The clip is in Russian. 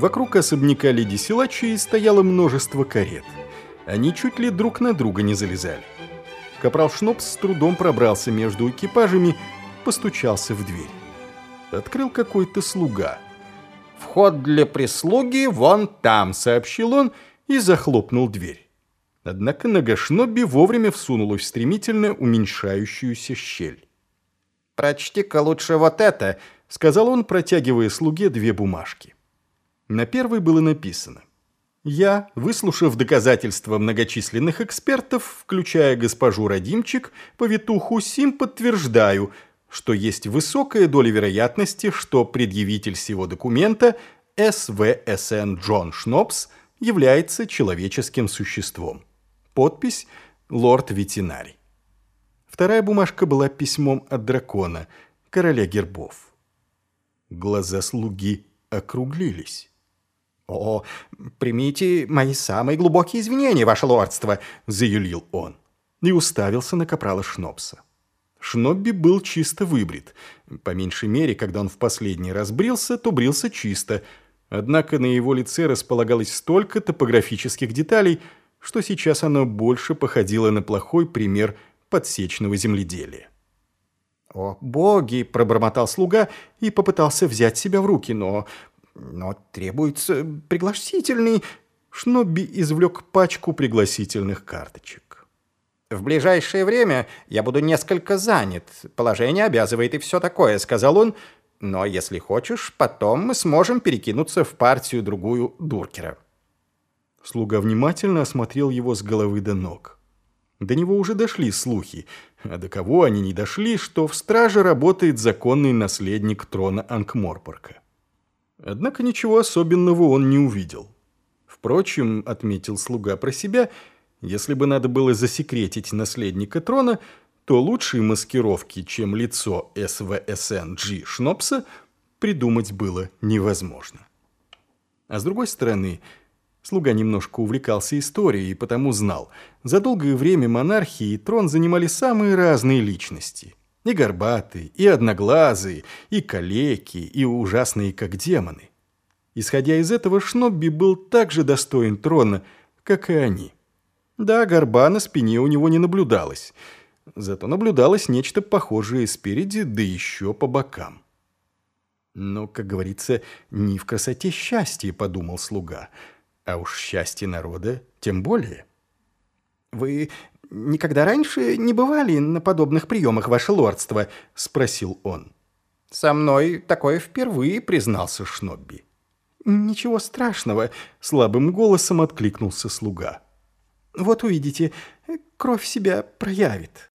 Вокруг особняка леди Силачи стояло множество карет. Они чуть ли друг на друга не залезали. Капрал Шнопс с трудом пробрался между экипажами, постучался в дверь. Открыл какой-то слуга. «Вход для прислуги вон там», — сообщил он и захлопнул дверь. Однако нога Шнобби вовремя всунулась в стремительно уменьшающуюся щель. «Прочти-ка лучше вот это», — сказал он, протягивая слуге две бумажки. На первой было написано «Я, выслушав доказательства многочисленных экспертов, включая госпожу Радимчик, повитуху Сим, подтверждаю, что есть высокая доля вероятности, что предъявитель сего документа СВСН Джон Шнопс является человеческим существом. Подпись «Лорд Ветеринарий». Вторая бумажка была письмом от дракона, короля гербов. Глаза слуги округлились. «О, примите мои самые глубокие извинения, ваше лордство», — заюлил он. И уставился на капрала Шнопса. Шнобби был чисто выбрит. По меньшей мере, когда он в последний раз брился, то брился чисто. Однако на его лице располагалось столько топографических деталей, что сейчас оно больше походило на плохой пример подсечного земледелия. «О, боги!» – пробормотал слуга и попытался взять себя в руки, но... но требуется пригласительный... Шнобби извлек пачку пригласительных карточек. «В ближайшее время я буду несколько занят. Положение обязывает и все такое», — сказал он. «Но если хочешь, потом мы сможем перекинуться в партию-другую Дуркера». Слуга внимательно осмотрел его с головы до ног. До него уже дошли слухи, а до кого они не дошли, что в страже работает законный наследник трона Анкморпорка. Однако ничего особенного он не увидел. Впрочем, отметил слуга про себя, если бы надо было засекретить наследника трона, то лучшей маскировки, чем лицо СВСН Джи Шнопса, придумать было невозможно. А с другой стороны, Слуга немножко увлекался историей и потому знал. За долгое время монархии и трон занимали самые разные личности. И горбатые, и одноглазые, и калеки, и ужасные, как демоны. Исходя из этого, Шнобби был так же достоин трона, как и они. Да, горба на спине у него не наблюдалось. Зато наблюдалось нечто похожее спереди, да еще по бокам. Но, как говорится, не в красоте счастье, подумал слуга – а уж счастье народа тем более. «Вы никогда раньше не бывали на подобных приемах, ваше лордство?» — спросил он. «Со мной такое впервые», — признался Шнобби. «Ничего страшного», — слабым голосом откликнулся слуга. «Вот увидите, кровь себя проявит».